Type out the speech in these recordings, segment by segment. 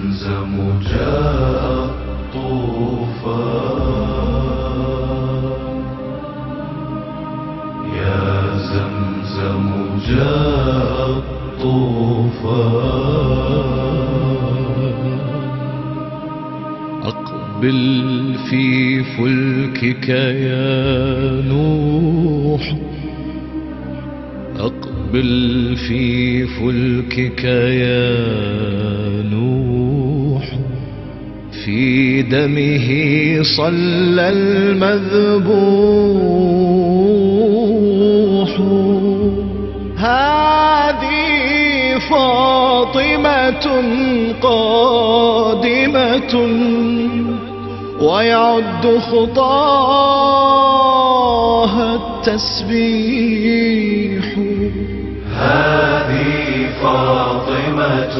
زمزم جاء الطوفان يا زمزم جاء الطوفان أقبل في فلكك يا نوح. أقبل في فلكك يا نوح في دمه صلى المذبوح. هذه فاطمة قادمة ويعد خطاها التسبيح. هذه فاطمة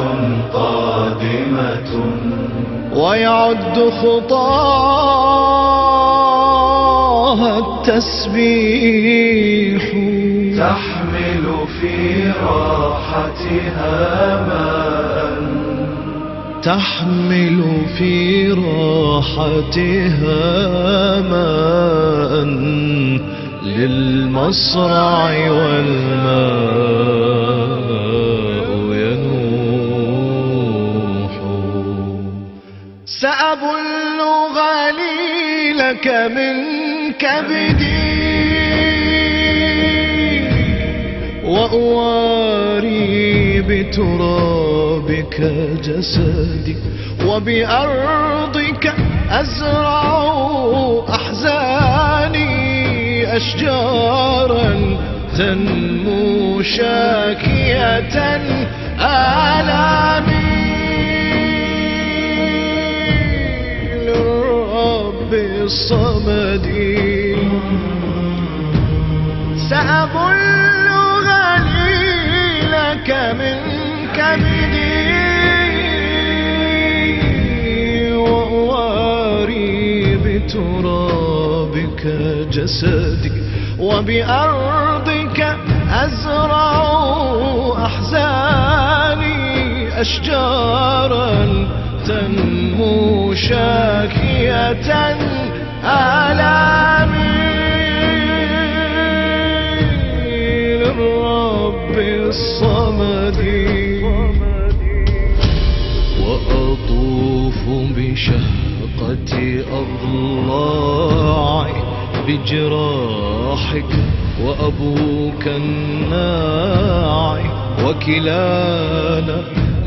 قادمة. ويعد خطاها التسبيح. تحمل في راحتها ماء. تحمل في راحتها ماء للمصرع والماء. غليلك من كبدي وأواري بترابك جسدي. وبأرضك أزرع أحزاني أشجارا. تنمو شاكية آلامي. الصمد. سأبل غليلك من كبدي وأواري بترابك جسدي. وبأرضك أزرع أحزاني أشجارا تنمو شاكية. آلامي للرب الصمد. وأطوف بشهقة أضلاعي بجراحك وأبوك الناعي وكلانا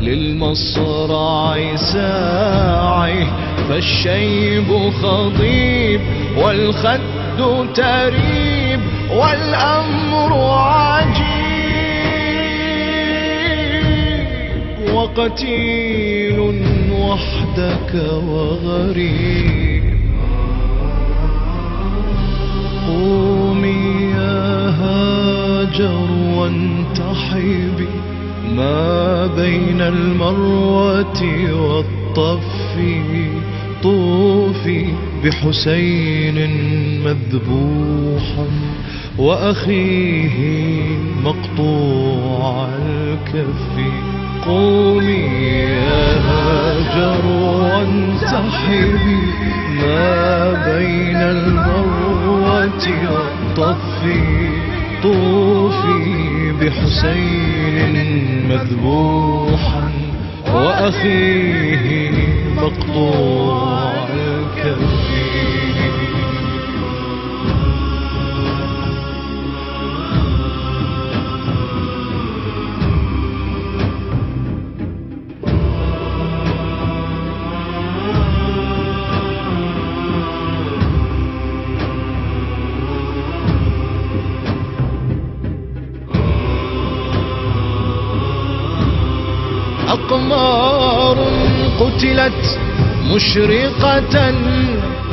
للمصرع ساعي فالشيب خضيب والخد تريب والأمر عجيب. وقتيل وحدك وغريب. المروة والطف طوفي بحسين مذبوحا وأخيه مقطوع الكف. قومي يا هاجر وانتحبي ما بين المروة والطف طوفي بحسين مذبوحا وأخيه مقطوع أقمار قتلت مشرقة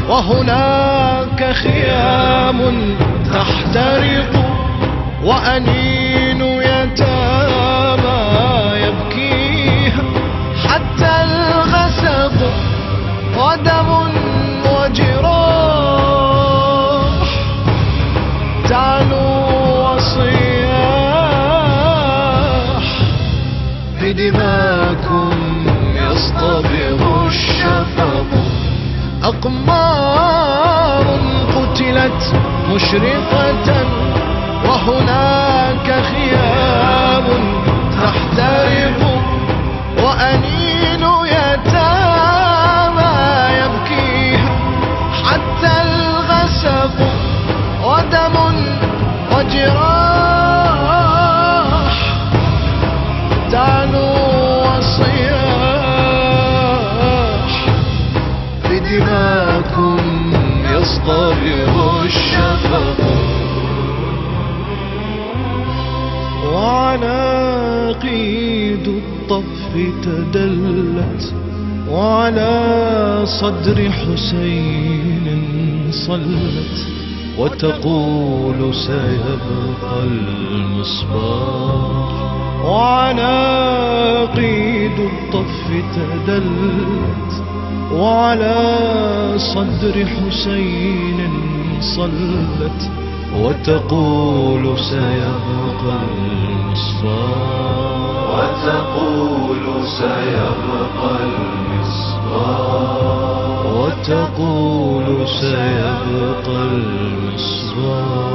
وهناك خيام تحترق وأنين أقمار قتلت مشرقة وهناك خيام تحترق وأنين يصطبغ الشفق. وعناقيد الطف تدلت وعلى صدر حسين صلت. وتقول سيبقى المصباح. وعناقيد الطف تدلت وعلى صدر حسين صلت وتقول سيبقى المصباح وتقول سيبقى المصباح وتقول سيبقى المصباح